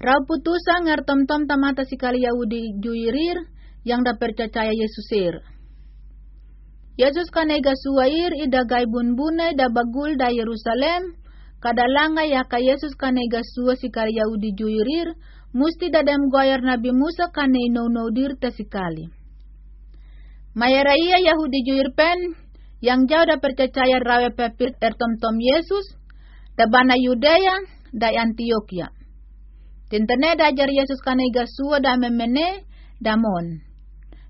Rau putusa ngar tom-tom tamata si kali Yahudi juirir yang da percaya Yesusir. Yesus kanega suwair ida gaibun bunai da bagul da Yerusalem kadalanga ya ka Yesus kanega suwa si kali Yahudi juirir musti dadam goyar Nabi Musa kane no no dir ta sikali. Mayaraya Yahudi juir pen yang jauh da percaya rawe pepir ertom-tom Yesus da bana Yudea da Antioquia. Tintene dajar Yesus kanega suwa da memene damon.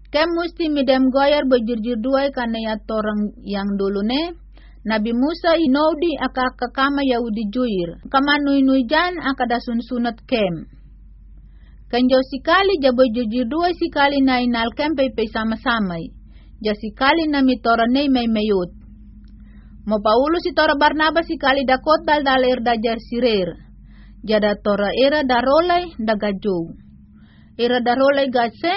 Kem musti midem goyar bejurjur dua karena ya torang yang dulu ne. Nabi Musa inaudi aka kama Yahudi juir. Kama nui nui jan aka dasun sunat kem. Kanjo sikali jabo jujur dua sikali na inal kem pepe sama-samai. Ja sikali na mitora nei may mayut. Mo Paulus si tora Barnabas sikali dakot dal daler dajar sirer jada tora era darolai dagajou. Era darolai gase,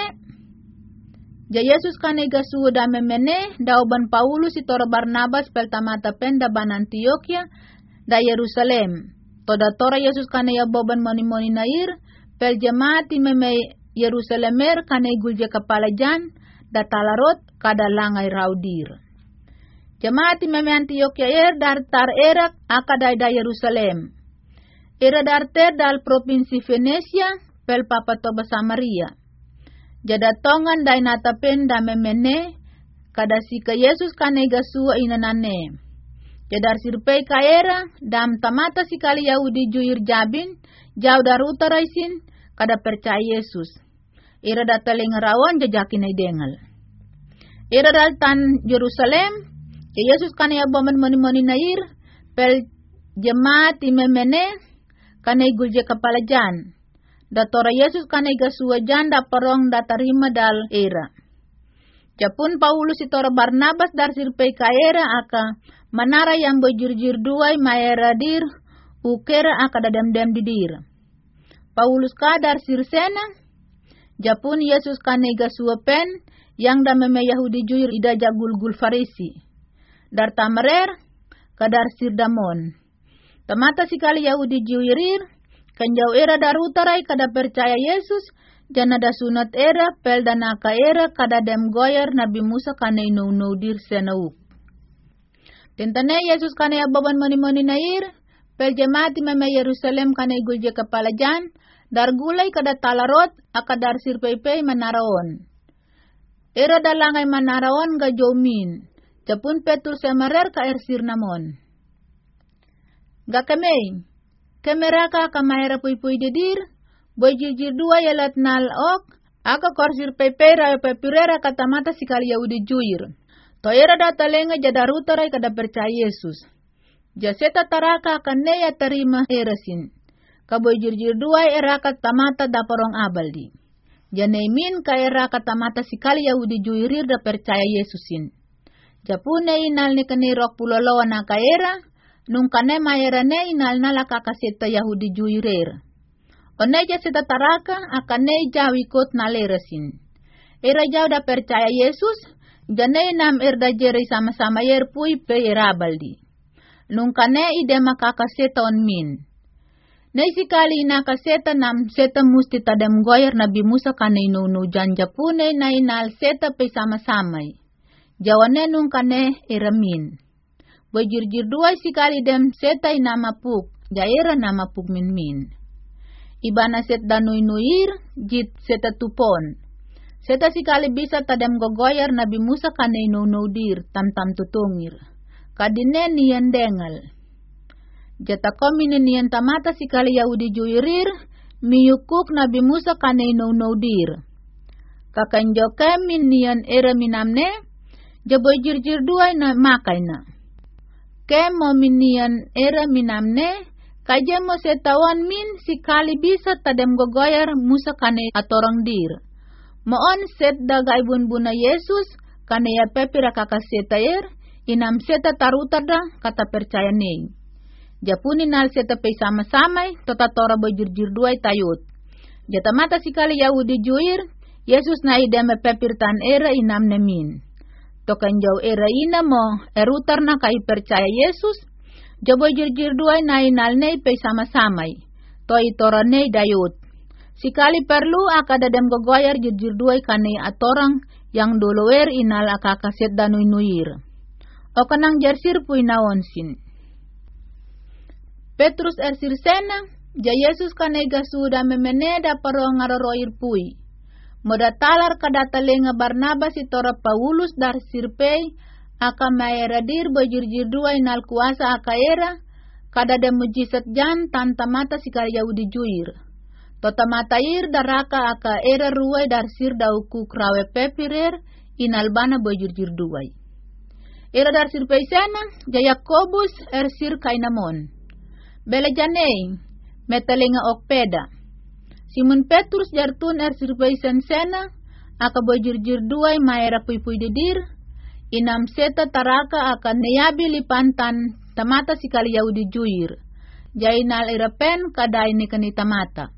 ja Yesus kane gasu da memene da oban Paulus tora Barnabas pel tamata pen da ban Antioquia da Yerusalem. Toda tora Yesus kane ya boban moni-moni nair pel jemaati meme Yerusalemer kane gulje kepala jan da talarot kada langai raudir. Jemaati meme Antioquia er dar tar erak akadai da Yerusalem Era darte dal provinsi Venesia pel papa toba Samaria. Jadatongan dai natapen da memene kada sika Yesus kane gasua inanane. Jadar sirpei kaera dam tamata sikali Yahudi juir jabin jauh dar utaraisin kada percaya Yesus. Ira dataling rawan jajakin dengal. Ira dal tan Jerusalem, Yesus kane aboman moni-moni nair pel jemaat imemene kanay gulje kepala jan. Datora Yesus kanay gasua jan da parong da tarima dal era. Japun Paulus itora Barnabas dar sirpei kaera aka manara yang bejur-jur duai maera dir ukera aka dadam-dam didir. Paulus kadar sirsena Japun Yesus kanay gasua pen yang da meme Yahudi juyur ida jagul-gul farisi. Dar tamarer kadar sirdamon. Tamata sikali Yahudi juirir, jauh era darutarai kada percaya Yesus, jana da sunat era, pel danaka era kada dem goyer Nabi Musa kana inu dir senauk. Tentane Yesus kana baban mani-mani nair, pel jemaati meme Yerusalem kana igulje kepala jan, dar gulai kada talarot, akadar sirpei-pei manaraon. Era dalangai manaraon ga jomin, japun petul semarer ka ersir namon. Ga kame, kamera ka kamera pui pui dedir, boy jijir dua yalat nal ok, aka korsir pepera pepirera kata mata sikali Yahudi juir. Toera data lenga jadarutarai kada percaya Yesus. Jaseta taraka kaneya terima erasin. Kaboy jirjir dua era kata mata daparong abaldi. Janemin ka era kata mata sikali Yahudi juirir da percaya Yesusin. Japune inal ni kanirok pulolowa na ka era, nung kane mayerane inal nala kakaseta Yahudi juirer. Oneja seta taraka akane jawikot naleresin. Era jauh da percaya Yesus, jane nam erda jeri sama-sama yer pui pe erabaldi. Nung kane ide makakaseta on min. Sikali ina kaseta nam seta musti tadem goyer Nabi Musa kane inunu janja pune na inal seta pe sama-samai. Jawane nung kane eramin. Bajirjir dua sikali dem setai nama puk, jaira nama puk min min. Ibana set danui nuir, jit seta tupon. Seta sikali bisa tadem gogoyar Nabi Musa kane nunudir tam tam tutungir. Kadine nian dengal. Jata komine nian tamata sikali Yahudi juirir, miyukuk Nabi Musa kane nunudir. Kakanjo kemin nian era minamne, jaboy jirjir dua na makai na ke mo minian era minamne kaje mo setawan min si kali bisa tadem gogoyar musa kane atorang dir. Moon set daga ibun buna Yesus kane ya pepira kakasetayer inam seta tarutada kata percaya nei. Japuni nal seta pe sama-samai tota tora bojurjur duai tayut. Jata mata sikali Yahudi juir, Yesus na ideme pepir tan era inam nemin tokan jau era ina mo erutar na kai percaya Yesus jabo jirjir duai na inal nei pe sama-samai to itora nei dayut Sikali perlu aka dadem gogoyar jirjir duai kane atorang yang dolower inal aka kaset danui nuir. O kanang jersir pui naonsin. Petrus ersir sena, ja Yesus kane gasuda memeneda parong aroroir pui. Moda talar kadata lenga Barnabas itora Paulus dar sirpei, aka maeradir bojirjir duai inal kuasa aka era, kada de mujizat jan tanta mata sikar Yahudi juir. Tota matair daraka aka era ruai dar sir dauku krawe pepirer in albana bojurjir duai. Era dar sir peisena ja Yakobus er sir kainamon. Bele janei metalenga okpeda. Simon Petrus jartun er sir peisen sena aka bojurjir duai maera pui pui didir. Inam seta taraka aka neyabi lipantan tamata sikali Yahudi juir. Jainal irapen kadai ni kanita mata.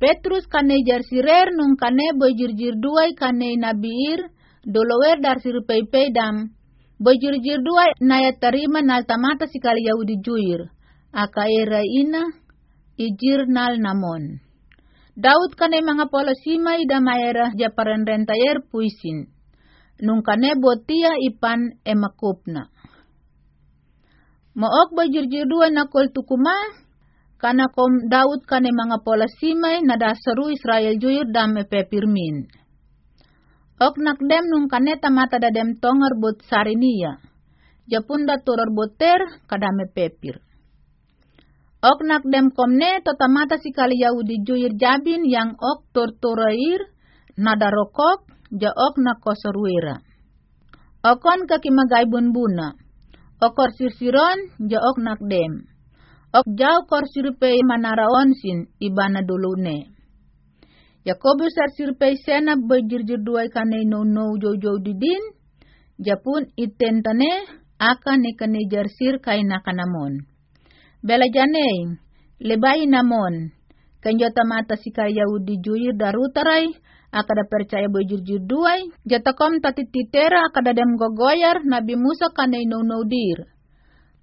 Petrus kane jar sirer nung kane bojirjir duai kane nabiir dolower dar sir pei dam. Bojirjir duai naya terima nal tamata sikali Yahudi juir. Aka era ina ijir nal namon. Daud kane mga polasima ida maera japaran rentayer puisin. Nung kane botia ipan emakupna. Mook bajirjir duai nakol tukuma kana kom Daud kane mga pola simay na dasaru Israel juyur dame pepirmin. Ok nakdem nung kane tamata da dem tongar bot sariniya. Japun da turor boter kadame pepir. Ok nakdem komne to tamata si kali Yahudi juyir jabin yang ok tortorair nadarokok ja ok kosorwira. Okon kakimagay bunbuna. Okor sirsiron ja ok nakdem. Ok jau kor sirpei manara onsin ibana dulune. Yakobus ar sirpei sena bajirjir duai kane no no jo jo didin. Japun itentane aka ne kane jarsir kaina kanamon. Bela jane lebai namon. Kenjota mata sikar Yahudi juir darutarai akada percaya bajirjir duai. Jatakom tatititera akada dem gogoyar Nabi Musa kane no no dir.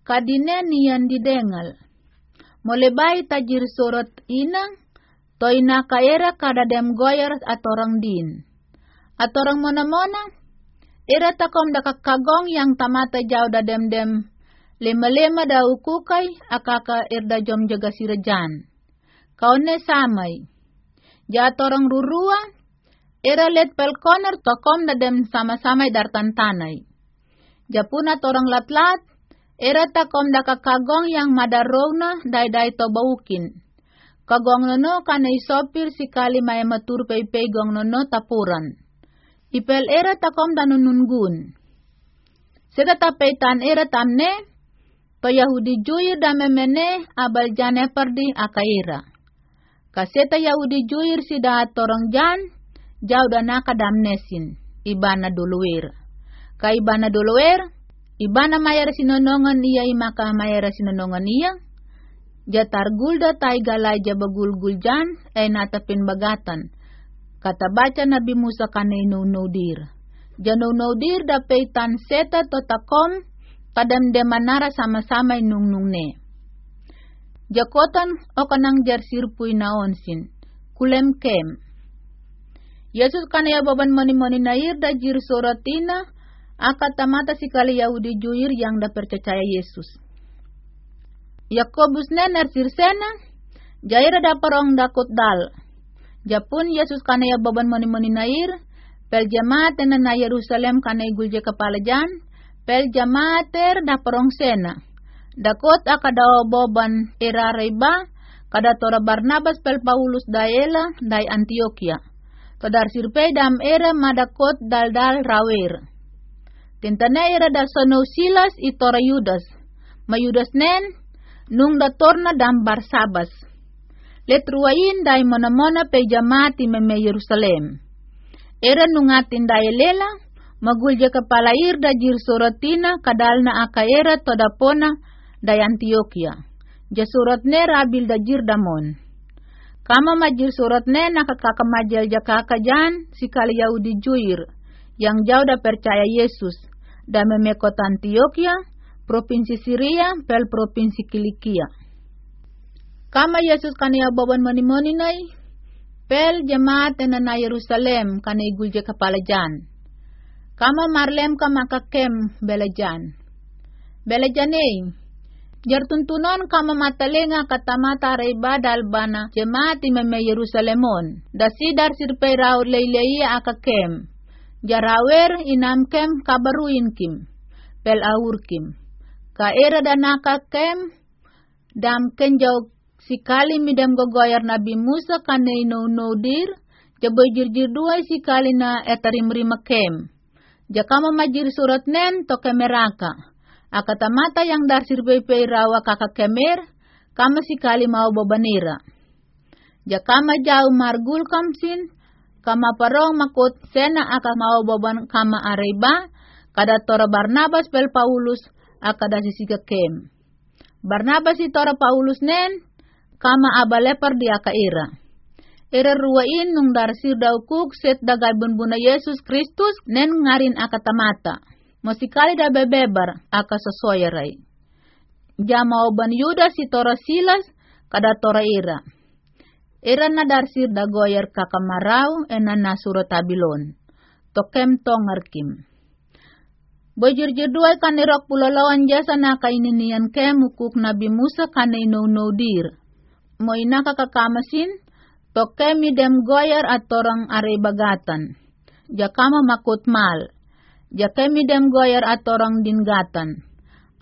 Kadine niyan didengal Molebai tajir sorot inang, toina kaera kada dem goyer atorang din. Atorang mona-mona, ira takom da kagong yang tamata jauh da dem dem lema-lema da ukukai akaka irda jom jaga sirajan. Kaune samai. Ja torang rurua, ira let pelkoner tokom da dem sama-samai dartan tanai. Japuna torang lat-lat, Era kom da kagong yang madarona dai-dai to baukin. Kagong nono kana isopir sikali may matur pay gong nono tapuran. Ipel era kom da nunungun. Seta tapetan era tamne, Yahudi juir da memene abal jane perdi akaira. Kaseta Yahudi juir si da torong jan, jauh da nakadamnesin, ibana duluir. Ka ibana duluir, Ibana mayar sinonongan iya imaka mayar sinonongan iya. Jatar gulda tay galay jabagul jan ay natapin bagatan. Kata baca Nabi Musa kanay nunudir. Janunudir da peitan seta totakom kadam demanara sama-sama nung nung ne. Jakotan o kanang jarsir puy naonsin. Kulem kem. Yesus kanaya baban mani-mani nair da jir soratina tamata sikali Yahudi juir yang da percaya Yesus. Yakobus nener sirsena, jaira da parong dakut dal. Japun Yesus kana ya baban moni moni nair, pel jamaat na Yerusalem kana gulje kepala jan, pel jamaater da parong sena. Dakot akada boban era reba, kada tora Barnabas pel Paulus daela dai Antioquia. Todar sirpe dam era madakot dal dal rawer. Tintanera da sono silas itora Yudas. Mayudas nen, nung da torna dam barsabas. Letruain dai mona-mona pe jamati meme Yerusalem. Era nungatin dai lela, magulja kepala ir da jir suratina kadalna aka era todapona dai Antioquia. Ja surat ne rabil da jir damon. Kama majir surat ne nakakakamajal jakakajan sikali Yahudi juir yang jauh da percaya Yesus da memekota Antioquia, provinsi Syria, pel provinsi Kilikia. Kama Yesus kania baban mani nai, Pel jemaat na Yerusalem kana igulje kapalajan. Kama marlem kama kakem belajan. Belajanei, Jar tuntunon kama matalenga katamata reba dalbana jemaati meme Yerusalemon. Dasi dar sirpei rau leilei akakem. Jarawer inam kem kabaruin kim. Pel aur kim. Ka era danaka kem dam kenjau sikali midam gogoyar Nabi Musa kane no dir. Jabo jirjir dua sikali na etarim rima kem. Jakama majir surat nen to kemeraka akatamata yang darsir bepe rawa kakak kemer, kama sikali mau bobanira. Ja kama jauh margul kamsin, kama parong makut sena aka mau boban kama areba, kada tora Barnabas pel Paulus, akada sisiga kem. Barnabas si tora Paulus nen, kama abalepar di aka ira. Ira ruwain nung darsir daukuk set dagay bunbuna Yesus Kristus nen ngarin akatamata Musikali da bebebar aka sosoyerai. Jama oban Yuda si tora silas kada tora ira. Na darsir da goyer kakamarau ena na suro tabilon. Tokem tongar kim. Bojur jeduai kanirok pulalawan jasa na kaininian ke mukuk Nabi Musa kane no no dir. Mo ina kakakamasin, tokemi dem goyer atorang are bagatan. Jakama makut mal Jakemi dem goyer atorang dinggatan.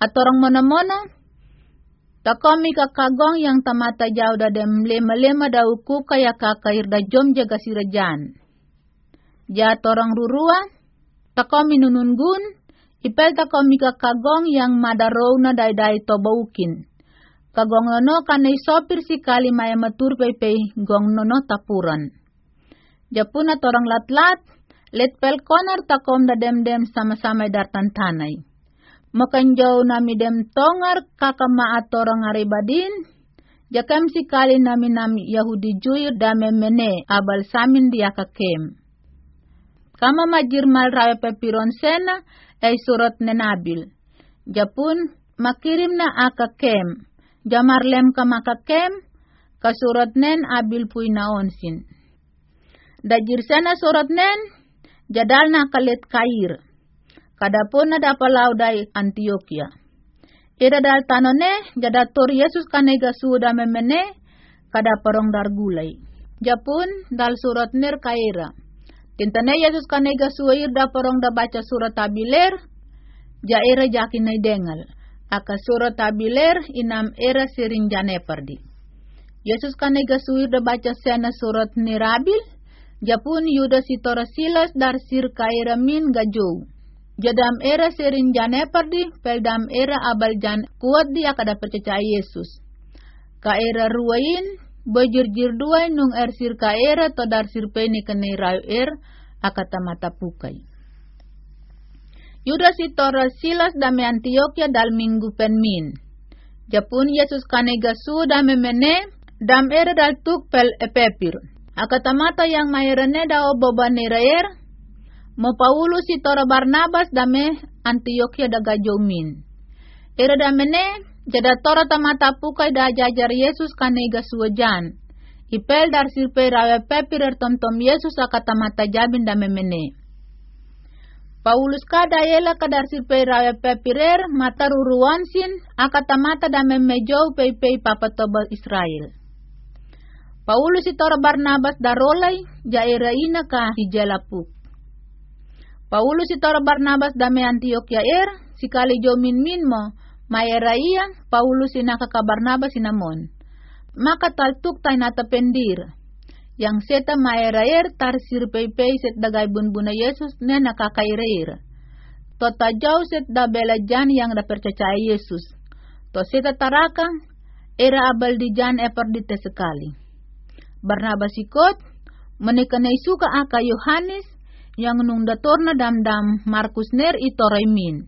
Atorang mana-mana, takomi kakagong yang tamata jauh da dem lema-lema da uku kaya kakair da jom jaga sirajan. Ja torang rurua, takomi nunungun, ipel takomi kakagong yang madaro na dai-dai tobaukin. Kagong nono kanay sopir si kali maya matur pepe gong nono tapuran. Japuna torang lat-lat, Let pel konar takom da dem dem sama-sama dartan tanay. Makanjaw nami dem tongar kakama atorang aribadin. Jakam sikali nami nami Yahudi juyur dame mene abal samin dia kakem. Kama majir mal rawe pepiron sena ay surat nenabil. Japun makirim na akakem. Jamarlem kasurat nen abil puy naonsin. Dajir sena surat nen jadal na kalit kair. Kadapun na dapalau dai Antioquia. Ira dal tanone jadator Yesus kanega suda memene kada parong dar gulay. Japun dal surat ner kaira. Tintane Yesus kanega suir da parong da baca surat tabiler, ja era jakin na dengal. Aka surat tabiler inam era siring jane perdi. Yesus kanega suir da baca sena surat nirabil, Japun yuda sitora silas dar sir kaira min gajo. Jadam era serin jane perdi, peldam era abal jan kuat dia kada percaya Yesus. Ka era ruain, bejir-jir dua nung er sir ka era to dar sir peni kene rayu er, akata mata pukai. Yuda sitora silas dame Antioquia dal minggu penmin. Japun Yesus kane gasu dame mene, dam era dal tuk pel epepir. Akatamata yang mayrene dao bobanerayer, mo Paulus si tora Barnabas dame Antioquia da gajomin. Ira damene, jada tora tamata pukai da jajar Yesus kanega suwajan. Ipel dar sirpe rawe pepirer tom tom Yesus akatamata jabin dame mene. Paulus kada yela kadar sirpe rawe pepirer mata ruruansin akatamata dame mejau pei pei papatoba Israel. Paulus itora Barnabas darolay jaira ina ka hijalapuk. Paulus itora Barnabas dame Antioquia er sikali jomin min mo mayera iya Paulus inaka ka Barnabas inamon. Maka taltuk tay natapendir. Yang seta mayera er tar sirpei set dagay bunbuna Yesus na nakakairair. To tajaw set da belajan yang da percaya Yesus. To seta taraka era abal di jan eperdite sekali. Barnabas ikut menikah suka aka Yohanes yang nung datorna dam-dam Markus ner itoraimin.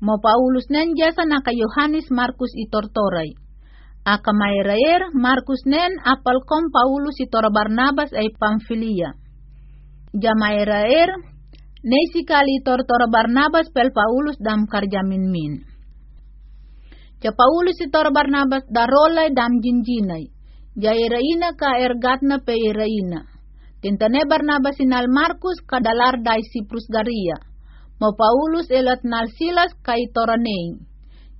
Mo Paulus nen jasa naka Yohanes Markus itortoray. Aka mayraer Markus nen apal kom Paulus itor Barnabas ay Pamfilia. Jamairaer Nesi kali tortora Barnabas pel Paulus dam karjamin min. Ja Paulus itor Barnabas darolay dam jinjinay. Jaira ina ka ergatna pe ina. Tintane Barnabas sinal Markus kadalar dai Siprus Garia. Mo Paulus elat nal Silas kai toranei.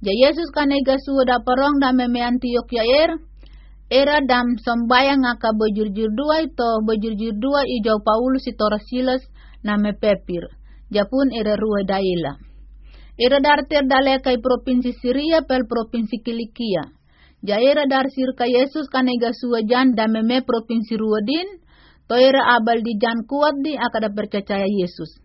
Ja Yesus kanega suda parong da meme Antioquia er. Era dam sombayang aka bejurjur dua itu bejurjur dua ijau Paulus itora Silas name Pepir. Japun era rua daila. Era darter dale kai provinsi Syria pel provinsi Kilikia. Ja era dar sirka Yesus kanega suajan da meme provinsi Ruodin, toira abal di jan kuat di akada percaya Yesus.